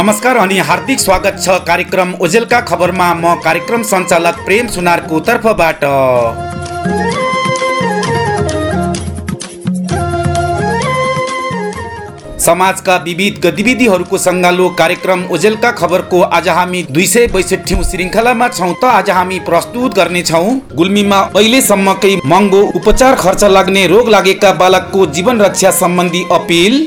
नमस्कार अनि हार्दिक स्वागत छ कार्यक्रम ओजेलका खबरमा। म कार्यक्रम सञ्चालक प्रेम सुनारको तर्फबाट। समाजका विविध गतिविधिहरूको सङ्गालो कार्यक्रम ओजेलका खबरको आज हामी दुई सय बैसठी श्रृङ्खलामा छौँ त आज हामी प्रस्तुत गर्नेछौँ गुल्मीमा अहिलेसम्मकै महँगो उपचार खर्च लाग्ने रोग लागेका बालकको जीवन रक्षा सम्बन्धी अपिल।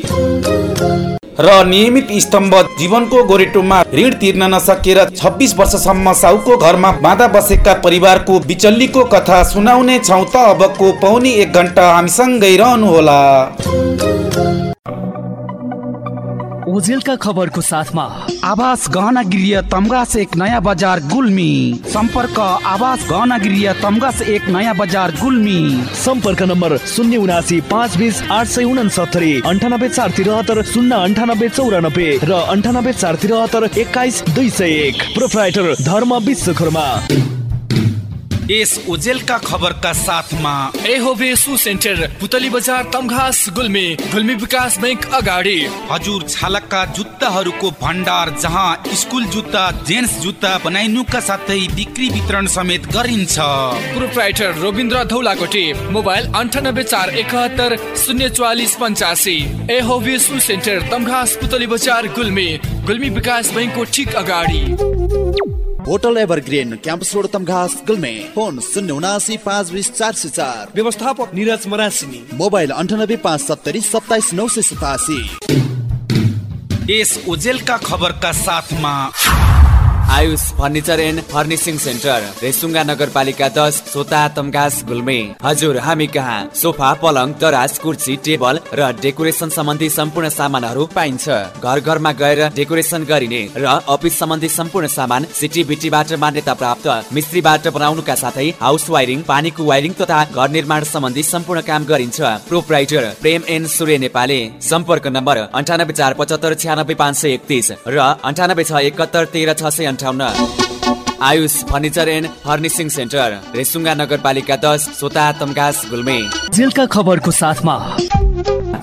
र नियमित स्तम्भ जीवनको गोरेटोमा ऋण तिर्न नसकेर छब्बिस वर्षसम्म साउको घरमा बाँधा बसेका परिवारको बिचल्लीको कथा सुनाउने छौँ त अबको पौनी एक घन्टा हामीसँगै रहनुहोला। ओजेलका खबरको साथमा। आवास गहना गृह तमगास एक नयाँ बजार गुल्मी। सम्पर्क आवास गहना गृह तमगास एक नयाँ बजार गुल्मी। सम्पर्क नम्बर शून्य उनासी पाँच बिस आठ सय उनासत्तरी अन्ठानब्बे चार त्रिहत्तर शून्य अन्ठानब्बे चौरानब्बे र अन्ठानब्बे चार त्रिहत्तर एक्काइस दुई सय एक। प्रोप्राइटर धर्म विश्वकर्मा। यस ओजेलका खबरका साथमा एहोबे सु सेन्टर पुतली बजार तमघास गुल्मी गुल्मी विकास बैंक अगाडि। हजुर छालकका जुत्ताहरूको भण्डार जहाँ स्कुल जुत्ता जेन्ट्स जुत्ता बनाइनुका साथै बिक्री वितरण समेत गरिन्छ। प्रोप्राइटर रविन्द्र धौलाकोटी मोबाइल अन्ठानब्बे चार एकहत्तर शून्य चौवालिस पञ्चासी। एहोबे सु सेन्टर तमघास पुतली बजार गुल्मी गुल्मी विकास बैंकको ठिक अगाडि। Hotel Evergreen campus road Tamghas Gulmi phone शून्य उनासी पाँच बिस चार सय चार व्यवस्थापक निरज मरासिनी। मोबाइल अन्ठानब्बे पाँच सत्तरी सत्ताइस नौ सय सतासी। यस ओजेलका खबरका साथमा Ayush furniture and furnishing centre Resunga नगरपालिका दस सोता तमगास गुल्मे। हजुर हामी कहाँ? सोफा पलङ दराज कुर्सी टेबल र डेकोरेसन सम्बन्धी सम्पूर्ण सामानहरू पाइन्छ। घर घरमा गएर डेकोरेसन गरिने र अफिस सम्बन्धी सम्पूर्ण सामान सिटी बिटीबाट मान्यता प्राप्त मिस्त्रीबाट बनाउनुका साथै हाउस वायरिङ पानीको वायरिङ तथा घर निर्माण सम्बन्धी सम्पूर्ण काम गरिन्छ। प्रोपराइटर प्रेम एन सूर्य नेपाली। सम्पर्क नम्बर अन्ठानब्बे चार पचहत्तर छ्यानब्बे पाँच सय एकतिस र अन्ठानब्बे छ एकहत्तर तेह्र छ सय अन्ठाउन्न Ayush furniture and furnishing centre Resunga नगरपालिका दस सोता तमगास गुल्मे। जेलका खबरको साथमा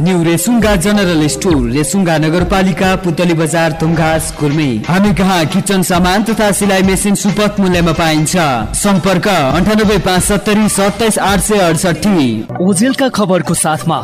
new Resunga general store Resunga नगरपालिका पुतली बजार तुङघास गुल्मी। हामी कहाँ किचन सामान तथा सिलाइ मेसिन सुपथ मूल्यमा पाइन्छ? सम्पर्क अन्ठानब्बे पाँच सत्तरी सत्ताइस आठ सय अडसठी ओजेलका खबरको साथमा।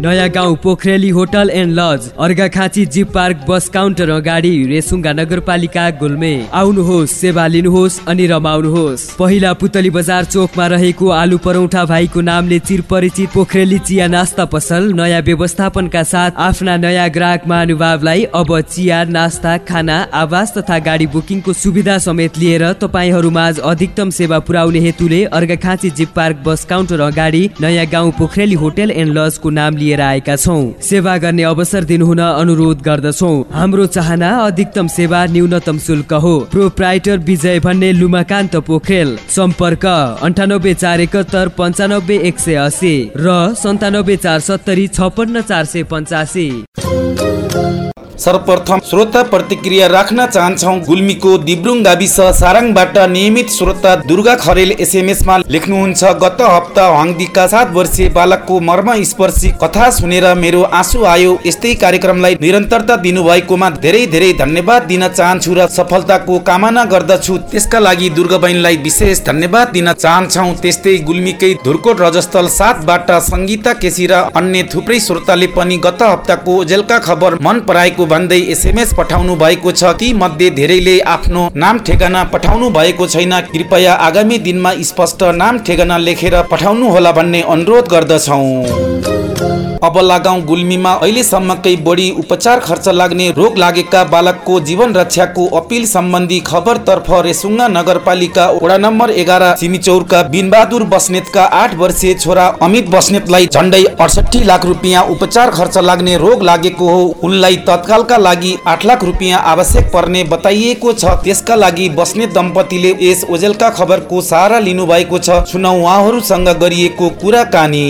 नयाँ गाउँ Pokhareli hotel and lodge Arghakhanchi jeep park bus counter अगाडि रेसुङ्गा नगरपालिका गुल्मे। आउनुहोस् सेवा लिनुहोस् अनि रमाउनुहोस्। पहिला पुतली बजार चोकमा रहेको आलु परौठा भाइको नामले चिर परिचित पोखरेली चिया नास्ता पसल नयाँ व्यवस्थापनका साथ आफ्ना नयाँ ग्राहक महानुभावलाई अब चिया नास्ता खाना आवास तथा गाडी बुकिङको सुविधा समेत लिएर तपाईँहरू माझ अधिकतम सेवा पुर्याउने हेतुले Arghakhanchi jeep park bus counter अगाडि नयाँ गाउँ पोखरेली होटल एन्ड लजको नाम लिएर आएका छौँ। सेवा गर्ने अवसर दिनुहुन अनुरोध गर्दछौ। हाम्रो चाहना अधिकतम सेवा न्यूनतम शुल्क हो। प्रोप्राइटर विजय भन्ने लुमाकान्त पोखरेल। सम्पर्क अन्ठानब्बे चार एकहत्तर पन्चानब्बे एक सय असी र सन्तानब्बे चार सत्तरी छपन्न चार सय पञ्चासी। सर्वप्रथम श्रोता प्रतिक्रिया राख्न चाहन्छौ। गुल्मीको दिब्रुङ गाविस साराङबाट नियमित श्रोता दुर्गा खरेल एसएमएसमा लेख्नुहुन्छ गत हप्ता हङदीका सात वर्षीय बालकको मर्म स्पर्शी कथा सुनेर मेरो आँसु आयो। यस्तै कार्यक्रमलाई निरन्तरता दिनुभएकोमा धेरै धेरै धन्यवाद दिन चाहन्छु र सफलताको कामना गर्दछु। त्यसका लागि दुर्गा बहिनीलाई विशेष धन्यवाद दिन चाहन्छौ। त्यस्तै गुल्मीकै धुर्कोट रजस्थल सातबाट सङ्गीता केसी र अन्य थुप्रै श्रोताले पनि गत हप्ताको ओजेलका खबर मन पराएको भन्दै एसएमएस पठाउनु भएको छ ती मध्ये धेरैले आफ्नो नाम ठेगाना पठाउनु भएको छैन। कृपया आगामी दिनमा स्पष्ट नाम ठेगाना लेखेर पठाउनु होला भन्ने अनुरोध गर्दछौ। अब लगाउ गुल्मीमा अहिलेसम्मकै बढी उपचार खर्च लाग्ने रोग लागेका बालकको जीवन रक्षाको अपिल सम्बन्धी खबरतर्फ रेसुङ्गा नगरपालिका वडा नम्बर एघार सिमिचौरका बिनबहादुर बस्नेतका आठ वर्षीय छोरा अमित बस्नेतलाई झन्डै अडसठी लाख रुपियाँ उपचार खर्च लाग्ने रोग लागेको हो। उनलाई तत्कालका लागि आठ लाख रुपियाँ आवश्यक पर्ने बताइएको छ। त्यसका लागि बस्नेत दम्पतिले यस ओजेलका खबरको सहारा लिनुभएको छ। सुनौ उहाँहरूसँग गरिएको कुराकानी।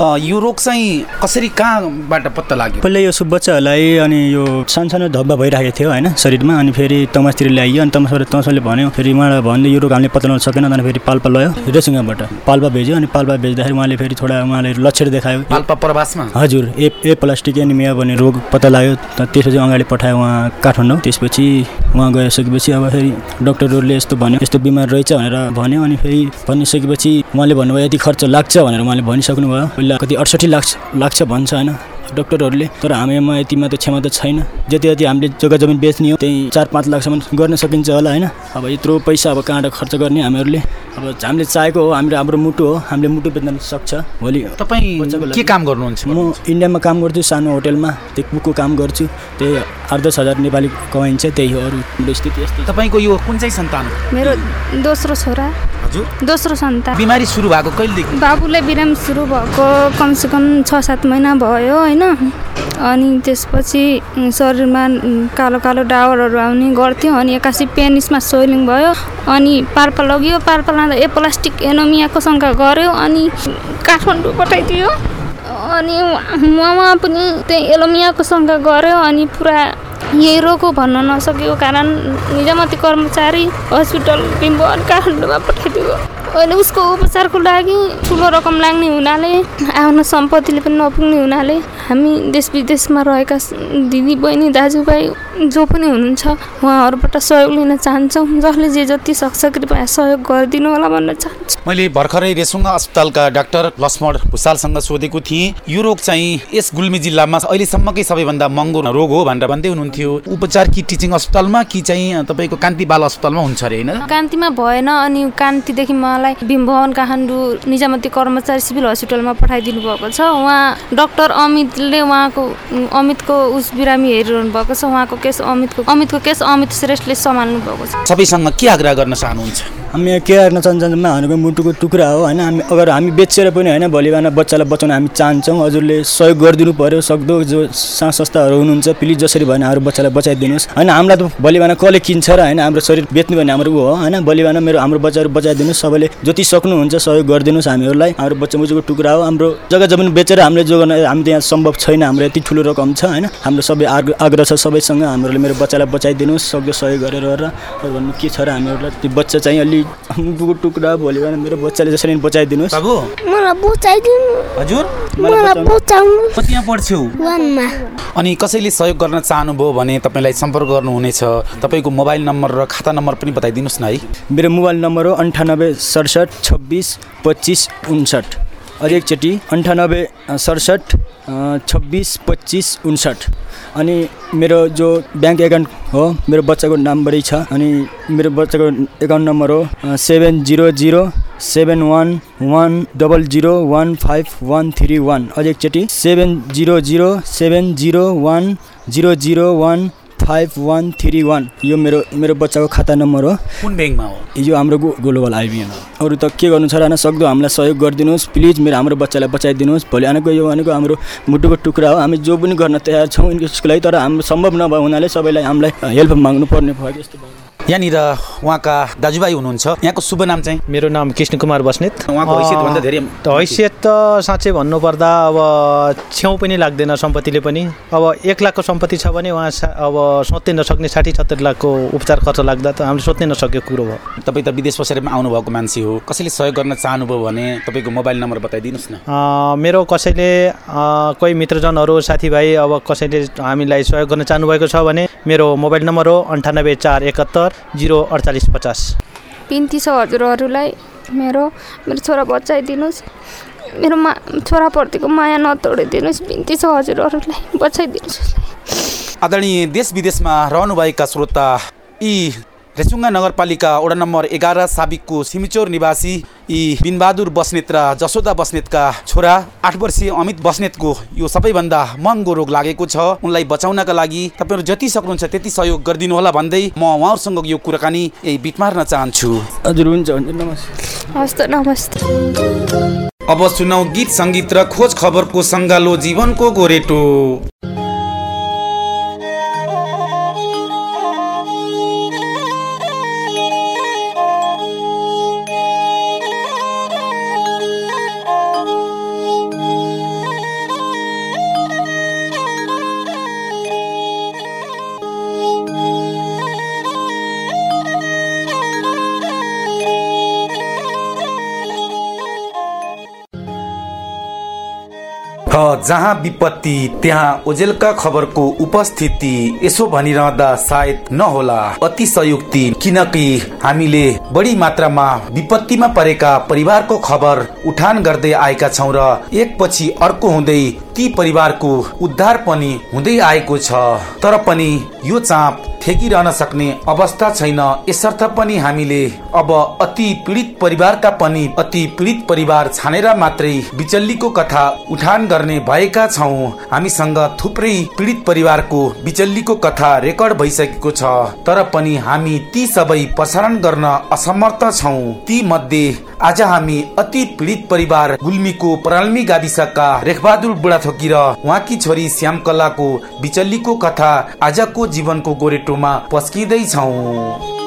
यो रोग चाहिँ कसरी कहाँबाट पत्ता लाग्यो? पहिला यो बच्चाहरूलाई अनि यो सानसानो धब्बा भइरहेको थियो होइन शरीरमा अनि फेरि तमासतिर ल्याइयो अनि तमासबाट तमासले भन्यो फेरि उहाँलाई भन्दै यो रोग हामीले पत्ता लगाउन सकेन अनि फेरि पाल्पा लयो रेसुङ्गाबाट पाल्पा भेज्यो अनि पाल्पा भेच्दाखेरि उहाँले फेरि थोडा उहाँले लक्षण देखायो। पाल्पा प्रवासमा? हजुर ए ए प्लास्टिक एनिमिया भन्ने रोग पत्ता लाग्यो। त्यसपछि अगाडि पठायो उहाँ काठमाडौँ। त्यसपछि उहाँ गइसकेपछि अब फेरि डक्टरहरूले यस्तो भन्यो यस्तो बिमार रहेछ भनेर भन्यो। अनि फेरि भनिसकेपछि उहाँले भन्नुभयो यति खर्च लाग्छ भनेर उहाँले भनिसक्नुभयो। कति अडसठी लाग्छ लाग्छ भन्छ होइन डक्टरहरूले। तर हामीमा यतिमा त क्षमता छैन। जति जति हामीले जग्गा जमिन बेच्ने हो त्यही चार पाँच लाखसम्म गर्न सकिन्छ होला होइन। अब यत्रो पैसा अब कहाँबाट खर्च गर्ने हामीहरूले? अब हामीले चाहेको हो हाम्रो हाम्रो मुटु हो हामीले मुटु बेच्न सक्छ। भोलि तपाईँ। के काम गर्नुहुन्छ? म इन्डियामा काम गर्छु सानो होटेलमा त्यो कुकको काम गर्छु। त्यही आठ दस हजार नेपाली कमाइन्छ त्यही हो अरू स्थिति यस्तै छ। तपाईँको यो कुन चाहिँ सन्तान मेरो दोस्रो छोरा। हजुर। दोस्रो सन्तान। बिमारी सुरु भएको कहिलेदेखि? बाबुलाई बिरामी सुरु भएको कमसेकम छ सात महिना भयो होइन। अनि त्यसपछि शरीरमा कालो कालो डावरहरू आउने गर्थ्यो। अनि एक्कासी पेनिसमा सोइलिङ भयो। अनि पाल्पा लग्यो। पाल्पा लाँदा ए प्लास्टिक एनोमियाको शङ्का गऱ्यो। अनि काठमाडौँ पठाइदियो। अनि उहाँ पनि त्यही एलोमियाको शङ्का गऱ्यो। अनि पुरा यही रोग हो भन्न नसकेको कारण निजामती कर्मचारी हस्पिटल बिम्बोन काठमाडौँमा पठाइदियो अनि उसको उपचारको लागि ठुलो रकम लाग्ने हुनाले आफ्नो सम्पत्तिले पनि नपुग्ने हुनाले हामी देश विदेशमा रहेका दिदी बहिनी दाजुभाइ जो पनि हुनुहुन्छ उहाँहरूबाट सहयोग लिन चाहन्छौँ जसले जे जति सक्छ कृपया सहयोग गरिदिनु होला भन्न चाहन्छु मैले भर्खरै रेसुङ्गा अस्पतालका डाक्टर लक्ष्मण भुषालसँग सोधेको थिएँ यो रोग चाहिँ यस गुल्मी जिल्लामा अहिलेसम्मकै सबैभन्दा महँगो रोग हो भनेर भन्दै हुनुहुन्थ्यो। उपचार कि टिचिङ अस्पतालमा कि चाहिँ तपाईँको कान्ति बाल अस्पतालमा हुन्छ अरे होइन? कान्तिमा भएन अनि कान्तिदेखि मलाई भीमभवन काठमाडौँ निजामती कर्मचारी सिभिल हस्पिटलमा पठाइदिनु भएको छ। उहाँ डक्टर अमितले उहाँको अमितको उस बिरामी हेरिरहनु भएको छ। उहाँको केस अमितको अमितको केस अमित श्रेष्ठले सम्हाल्नु भएको छ। सबैसँग के आग्रह गर्न चाहनुहुन्छ? हामी के गर्न चाहन्छौँ भनेको मुटुको टुक्रा हो होइन? हामी अगर हामी बेचेर पनि होइन भोलि बच्चालाई बचाउन हामी चाहन्छौँ हजुरले सहयोग गरिदिनु पऱ्यो सक्दो जो साथ संस्थाहरू हुनुहुन्छ प्लिज जसरी भएन हाम्रो बच्चालाई बचाइदिनुहोस्। होइन हामीलाई त भोलि बिहान कसले किन्छ र होइन हाम्रो शरीर बेच्नु भने हाम्रो ऊ हो होइन? भोलि मेरो हाम्रो बच्चाहरू बचाइदिनुहोस् सबैले जति सक्नुहुन्छ सहयोग गरिदिनुहोस् हामीहरूलाई। हाम्रो बच्चा मुजुको टुक्रा हो हाम्रो जग्गा जमिन बेचेर हामीले जो गर्न हामी त यहाँ सम्भव छैन हाम्रो यति ठुलो रकम छ होइन? हाम्रो सबै आग्र आग्रह छ सबैसँग हामीहरूले मेरो बच्चालाई बचाइदिनुहोस् सक्दो सहयोग गरेर र भन्नु के छ र हामीहरूलाई त्यो बच्चा चाहिँ अलि मुटुको टुक्रा भोलि बिहान मेरो बच्चाले जसरी बचाइदिनुहोस् बाबु। मलाई बुझाइदिनु हजुर? मलाई बुझाउनु म त्यहाँ पढ्छु वनमा। अनि कसैले सहयोग गर्न चाहनुभयो भने तपाईँलाई सम्पर्क गर्नुहुनेछ तपाईँको मोबाइल नम्बर र खाता नम्बर पनि बताइदिनुहोस् न है। मेरो मोबाइल नम्बर हो अन्ठानब्बे सडसठ छब्बिस पच्चिस उन्सठ। अरू एकचोटि अन्ठानब्बे सडसठ छब्बिस पच्चिस उन्सठ। अनि मेरो जो ब्याङ्क एकाउन्ट हो मेरो बच्चाको नामबाटै छ। अनि मेरो बच्चाको एकाउन्ट नम्बर हो seven zero zero seven one one double zero one five one three one अझ एकचोटि seven zero zero seven zero one zero zero one five one three one यो मेरो मेरो बच्चाको खाता नम्बर हो। कुन ब्याङ्कमा हो? यो हाम्रो गो- ग्लोबल आइबिएन हो। अरू त के गर्नु छ र सक्दो हामीलाई सहयोग गरिदिनुहोस्। प्लिज मेरो हाम्रो बच्चालाई बचाइदिनुहोस्। भोलि आएको यो भनेको हाम्रो मुटुको टुक्रा हो। हामी जो पनि गर्न तयार छौँ यसको लागि तर हाम्रो सम्भव नभए हुनाले सबैलाई हामीलाई हेल्प माग्नु पर्ने भयो यस्तो भयो। यहाँनिर उहाँका दाजुभाइ हुनुहुन्छ। यहाँको शुभ नाम चाहिँ? मेरो नाम कृष्ण कुमार बस्नेत। उहाँको हैसियतभन्दा धेरै हैसियत त साँच्चै भन्नुपर्दा अब छेउ पनि लाग्दैन सम्पत्तिले पनि। अब एक लाखको सम्पत्ति छ भने उहाँ अब सोध्नै नसक्ने साठी सत्तरी लाखको उपचार खर्च लाग्दा त हामीले सोध्नै नसकेको कुरो भयो तपाईँ त विदेश बसेर पनि आउनुभएको मान्छे हो। कसैले सहयोग गर्न चाहनुभयो भने तपाईँको मोबाइल नम्बर बताइदिनुहोस् न। मेरो कसैले कोही मित्रजनहरू साथीभाइ अब कसैले हामीलाई सहयोग गर्न चाहनुभएको छ भने मेरो मोबाइल नम्बर हो अन्ठानब्बे चार एकात्तर जिरो अडचालिस पचास। बिन्ती छ हजुरहरूलाई मेरो मेरो छोरा बचाइदिनुहोस् मेरो मा छोराप्रतिको माया नतोडिदिनुहोस् बिन्ती छ हजुरहरूलाई बचाइदिनुहोस् आदरणीय देश विदेशमा रहनुभएका श्रोता यी रेसुङ्गा नगरपालिका वडा नम्बर एघार साबिकको सिमिचोर निवासी यी बिनबहादुर बस्नेत र जसोदा बस्नेतका छोरा आठ वर्षीय अमित बस्नेतको यो सबैभन्दा महँगो रोग लागेको छ। उनलाई बचाउनका लागि तपाईँहरू जति सक्नुहुन्छ त्यति सहयोग गरिदिनु होला भन्दै म उहाँहरूसँग यो कुराकानी यही बिट मार्न चाहन्छु। हजुर हुन्छ हुन्छ नमस्ते। नमस्ते। अब सुनौ गीत सङ्गीत र खोज खबरको सङ्गालो जीवनको गोरेटो। जहाँ विपत्ति त्यहाँ ओजेलका खबरको उपस्थिति यसो भनिरहँदा सायद नहोला। अतिशयोक्ति किनकि हामीले बढी मात्रामा विपत्तिमा परेका परिवारको खबर उठान गर्दै आएका छौँ र एकपछि अर्को हुँदै ती परिवारको उद्धार पनि हुँदै आएको छ। तर पनि यो चाप ठेकिरहन सक्ने अवस्था छैन। यसर्थ पनि हामीले अब अति पीडित परिवारका पनि अति पीडित परिवार छानेर मात्रै बिचल्लीको कथा उठान गर्ने भएका छौँ। हामीसँग थुप्रै पीडित परिवारको बिचल्लीको कथा रेकर्ड भइसकेको छ। तर पनि हामी ती सबै प्रसारण गर्न असमर्थ छौँ। ती मध्ये आज हामी अति पीडित परिवार गुल्मीको पराल्मी गाविसका रेखबहादुर बुढाथोकी र उहाँकी छोरी श्यामकलाको बिचल्लीको कथा आजको जीवनको गोरेटोमा पस्किँदैछौँ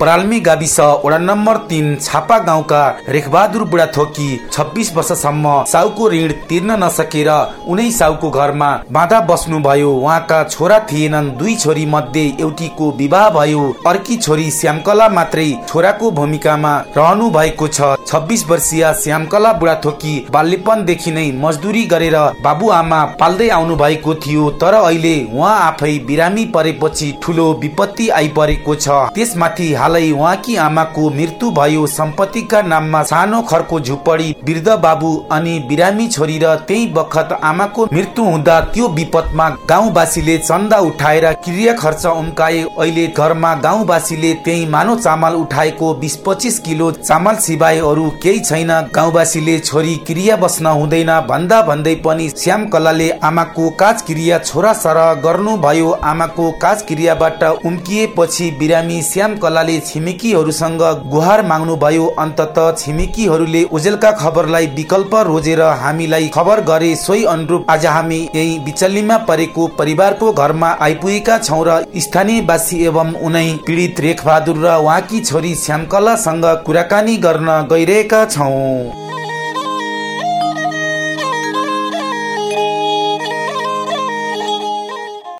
पराल्मी गाविस वडा नम्बर तिन छापा गाउँका रेखबहादुर बुढाथोकी छब्बिस वर्षसम्म साउको ऋण तिर्न नसकेर उनै साउको घरमा बाँधा बस्नु भयो उहाँका छोरा थिएनन्। दुई छोरी मध्ये एउटीको विवाह भयो। अर्की छोरी श्यामकला मात्रै छोराको भूमिकामा रहनु भएको छ। छब्बिस वर्षीय श्यामकला बुढाथोकी बाल्यपनदेखि नै मजदुरी गरेर बाबुआमा पाल्दै आउनु भएको थियो। तर अहिले उहाँ आफै बिरामी परेपछि ठुलो विपत्ति आइपरेको छ। त्यसमाथि उहाँकी आमाको मृत्यु भयो सम्पत्तिका नाममा सानो खरको झुपडी वृद्ध बाबु अनि बिरामी छोरी र त्यही बखत आमाको मृत्यु हुँदा त्यो विपदमा गाउँवासीले चन्दा उठाएर क्रिया खर्च उम्काए। अहिले घरमा गाउँवासीले त्यही मानो चामल उठाएको बिस पच्चिस किलो चामल सिवाय अरू केही छैन। गाउँवासीले छोरी क्रिया बस्न हुँदैन। भन्दा भन्दै पनि श्याम कलाले आमाको काज क्रिया छोरा सर गर्नुभयो। आमाको काज क्रियाबाट उम्किएपछि बिरामी श्याम कलाले छिमेकीहरूसँग गुहार माग्नु भयो अन्तत छिमेकीहरूले ओजेलका खबरलाई विकल्प रोजेर हामीलाई खबर गरे सोही अनुरूप आज हामी यही बिचल्लीमा परेको परिवारको घरमा आइपुगेका छौँ र स्थानीयवासी एवं उनै पीडित रेख बहादुर र उहाँकी छोरी श्यामकलासँग कुराकानी गर्न गइरहेका छौँ।